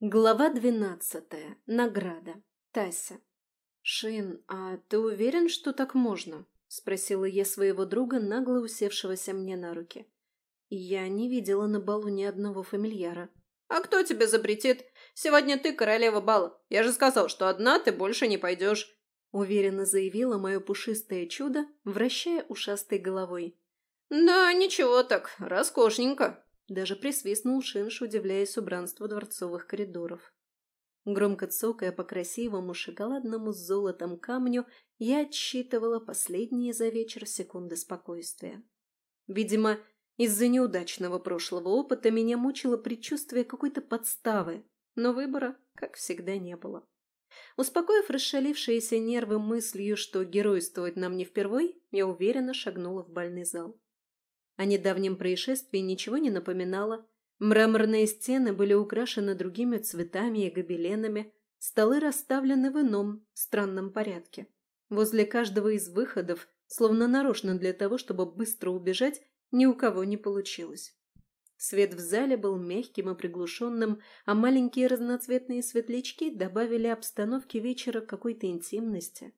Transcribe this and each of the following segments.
Глава двенадцатая. Награда. Тася. «Шин, а ты уверен, что так можно?» – спросила я своего друга, нагло усевшегося мне на руки. Я не видела на балу ни одного фамильяра. «А кто тебе запретит? Сегодня ты королева бала. Я же сказал, что одна ты больше не пойдешь», – уверенно заявила мое пушистое чудо, вращая ушастой головой. «Да, ничего так, роскошненько», даже присвистнул Шинш, удивляясь убранству дворцовых коридоров. Громко цокая по красивому шоколадному с золотом камню, я отсчитывала последние за вечер секунды спокойствия. Видимо, из-за неудачного прошлого опыта меня мучило предчувствие какой-то подставы, но выбора, как всегда, не было. Успокоив расшалившиеся нервы мыслью, что геройствовать нам не впервой, я уверенно шагнула в бальный зал. О недавнем происшествии ничего не напоминало. Мраморные стены были украшены другими цветами и гобеленами, столы расставлены в ином, странном порядке. Возле каждого из выходов, словно нарочно для того, чтобы быстро убежать, ни у кого не получилось. Свет в зале был мягким и приглушенным, а маленькие разноцветные светлячки добавили обстановке вечера какой-то интимности.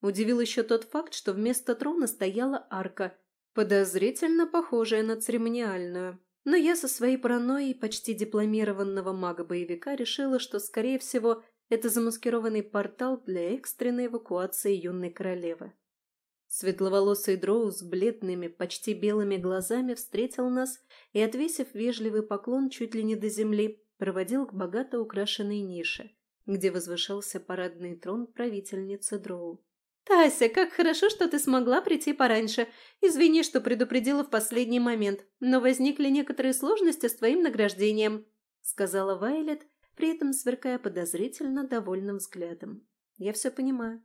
Удивил еще тот факт, что вместо трона стояла арка, подозрительно похожая на церемониальную. Но я со своей паранойей почти дипломированного мага-боевика решила, что, скорее всего, это замаскированный портал для экстренной эвакуации юной королевы. Светловолосый дроу с бледными, почти белыми глазами встретил нас и, отвесив вежливый поклон чуть ли не до земли, проводил к богато украшенной нише, где возвышался парадный трон правительницы дроу. «Тася, как хорошо, что ты смогла прийти пораньше. Извини, что предупредила в последний момент, но возникли некоторые сложности с твоим награждением», сказала Вайлет, при этом сверкая подозрительно довольным взглядом. «Я все понимаю».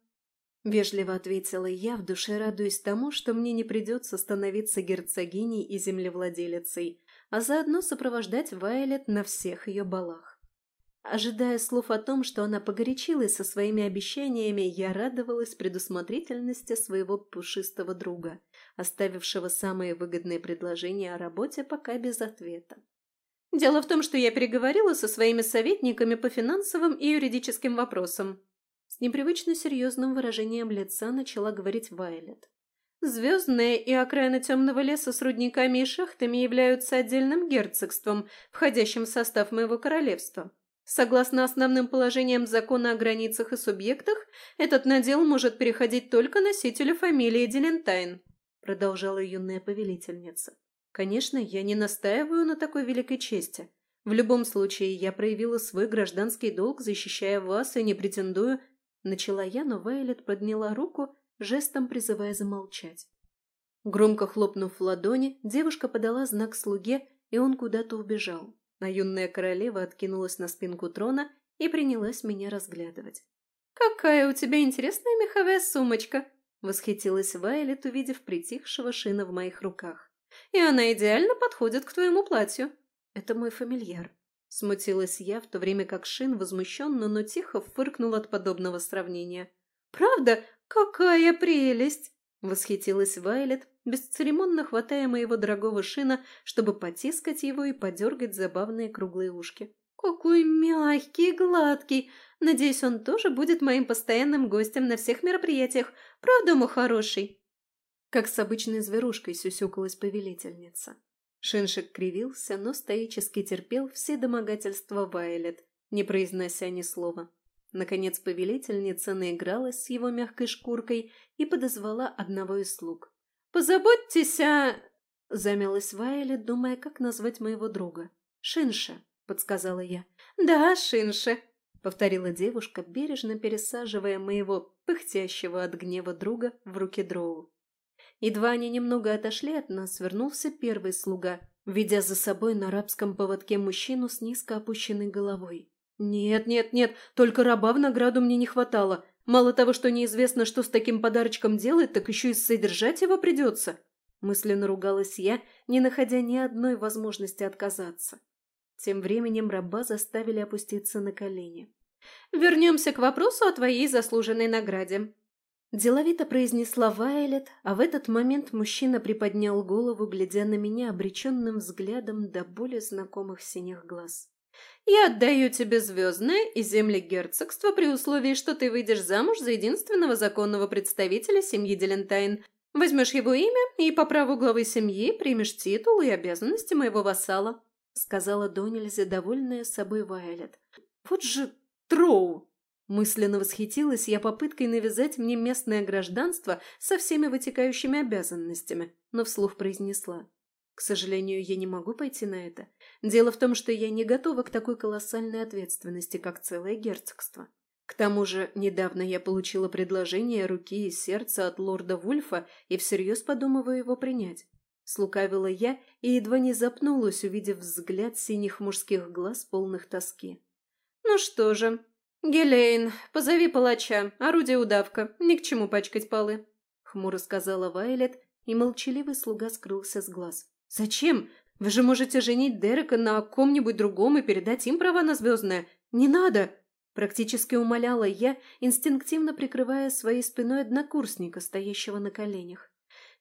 Вежливо ответила я, в душе радуясь тому, что мне не придется становиться герцогиней и землевладелицей, а заодно сопровождать Вайлет на всех ее балах. Ожидая слов о том, что она погорячилась со своими обещаниями, я радовалась предусмотрительности своего пушистого друга, оставившего самые выгодные предложения о работе пока без ответа. «Дело в том, что я переговорила со своими советниками по финансовым и юридическим вопросам». С непривычно серьезным выражением лица начала говорить Вайлет. Звездные и окраины темного леса с рудниками и шахтами являются отдельным герцогством, входящим в состав моего королевства. Согласно основным положениям закона о границах и субъектах, этот надел может переходить только носителю фамилии Дилентайн, продолжала юная повелительница. Конечно, я не настаиваю на такой великой чести. В любом случае, я проявила свой гражданский долг, защищая вас, и не претендую... Начала я, но Вайлет подняла руку, жестом призывая замолчать. Громко хлопнув в ладони, девушка подала знак слуге, и он куда-то убежал а юная королева откинулась на спинку трона и принялась меня разглядывать. «Какая у тебя интересная меховая сумочка!» — восхитилась Вайлет, увидев притихшего шина в моих руках. «И она идеально подходит к твоему платью!» «Это мой фамильяр», — смутилась я, в то время как Шин возмущенно, но тихо фыркнул от подобного сравнения. «Правда? Какая прелесть!» — восхитилась Вайлет, бесцеремонно хватая моего дорогого шина, чтобы потискать его и подергать забавные круглые ушки. «Какой мягкий и гладкий! Надеюсь, он тоже будет моим постоянным гостем на всех мероприятиях. Правда, мой хороший?» Как с обычной зверушкой сюсюкалась повелительница. Шиншик кривился, но стоически терпел все домогательства Вайлет, не произнося ни слова. Наконец повелительница наигралась с его мягкой шкуркой и подозвала одного из слуг. «Позаботьтесь о...» — замялась Вайля, думая, как назвать моего друга. «Шинша», — подсказала я. «Да, Шинша», — повторила девушка, бережно пересаживая моего пыхтящего от гнева друга в руки дроу. Едва они немного отошли от нас, вернулся первый слуга, ведя за собой на арабском поводке мужчину с низко опущенной головой. «Нет, нет, нет, только раба в награду мне не хватало. Мало того, что неизвестно, что с таким подарочком делать, так еще и содержать его придется. Мысленно ругалась я, не находя ни одной возможности отказаться. Тем временем раба заставили опуститься на колени. «Вернемся к вопросу о твоей заслуженной награде», Деловито произнесла Вайлет, а в этот момент мужчина приподнял голову, глядя на меня обреченным взглядом до более знакомых синих глаз. Я отдаю тебе звездное и земли герцогства при условии, что ты выйдешь замуж за единственного законного представителя семьи Делентайн, возьмешь его имя и по праву главы семьи примешь титул и обязанности моего вассала», — сказала до довольная собой Вайолет. «Вот же Троу!» Мысленно восхитилась я попыткой навязать мне местное гражданство со всеми вытекающими обязанностями, но вслух произнесла. К сожалению, я не могу пойти на это. Дело в том, что я не готова к такой колоссальной ответственности, как целое герцогство. К тому же, недавно я получила предложение руки и сердца от лорда Вульфа и всерьез подумываю его принять. Слукавила я и едва не запнулась, увидев взгляд синих мужских глаз, полных тоски. «Ну что же, Гелейн, позови палача, орудие удавка, ни к чему пачкать полы», — хмуро сказала Вайлет, и молчаливый слуга скрылся с глаз. «Зачем? Вы же можете женить Дерека на ком-нибудь другом и передать им права на звездное. Не надо!» Практически умоляла я, инстинктивно прикрывая своей спиной однокурсника, стоящего на коленях.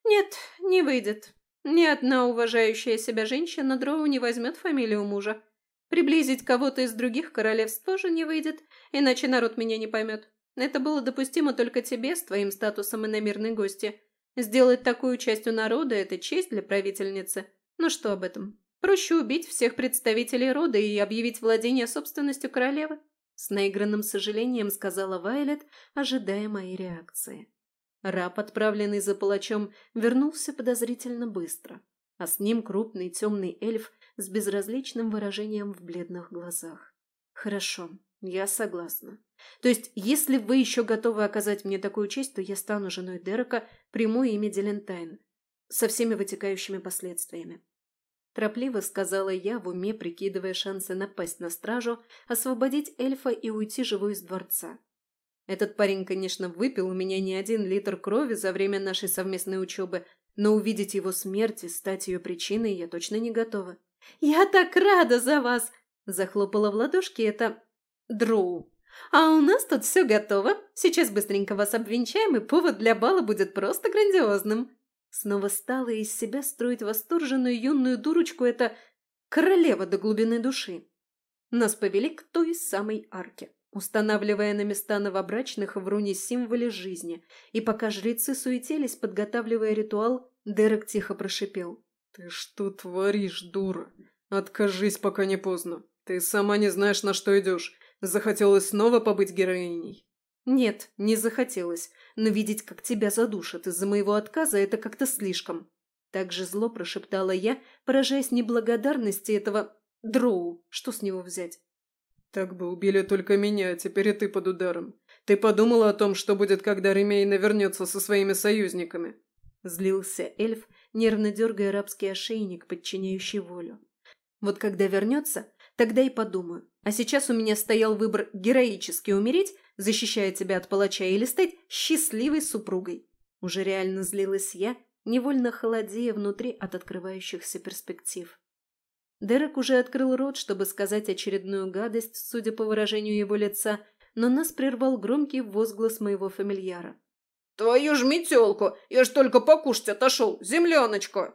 «Нет, не выйдет. Ни одна уважающая себя женщина Дроу не возьмет фамилию мужа. Приблизить кого-то из других королевств тоже не выйдет, иначе народ меня не поймет. Это было допустимо только тебе с твоим статусом иномирной гости. Сделать такую часть у народа – это честь для правительницы. Ну что об этом? Проще убить всех представителей рода и объявить владение собственностью королевы. С наигранным сожалением сказала Вайлет, ожидая моей реакции. Раб, отправленный за палачом, вернулся подозрительно быстро, а с ним крупный темный эльф с безразличным выражением в бледных глазах. «Хорошо, я согласна. То есть, если вы еще готовы оказать мне такую честь, то я стану женой Дерека, приму имя Дилентайн, со всеми вытекающими последствиями. Торопливо сказала я, в уме прикидывая шансы напасть на стражу, освободить эльфа и уйти живой из дворца. Этот парень, конечно, выпил у меня не один литр крови за время нашей совместной учебы, но увидеть его смерть и стать ее причиной я точно не готова. «Я так рада за вас!» – захлопала в ладошки это Дроу. «А у нас тут все готово. Сейчас быстренько вас обвенчаем, и повод для бала будет просто грандиозным». Снова стала из себя строить восторженную юную дурочку эта королева до глубины души. Нас повели к той самой арке, устанавливая на места новобрачных в руне символе жизни, и пока жрецы суетились, подготавливая ритуал, Дерек тихо прошипел. «Ты что творишь, дура? Откажись, пока не поздно. Ты сама не знаешь, на что идешь. Захотелось снова побыть героиней?» «Нет, не захотелось. Но видеть, как тебя задушат из-за моего отказа, это как-то слишком». Так же зло прошептала я, поражаясь неблагодарности этого дроу. Что с него взять? «Так бы убили только меня, а теперь и ты под ударом. Ты подумала о том, что будет, когда Ремейна вернется со своими союзниками?» Злился эльф, нервно дергая арабский ошейник, подчиняющий волю. «Вот когда вернется, тогда и подумаю. А сейчас у меня стоял выбор героически умереть, защищая тебя от палача, или стать счастливой супругой. Уже реально злилась я, невольно холодея внутри от открывающихся перспектив. Дерек уже открыл рот, чтобы сказать очередную гадость, судя по выражению его лица, но нас прервал громкий возглас моего фамильяра. «Твою ж метелку! Я ж только покушать отошел! Земляночка!»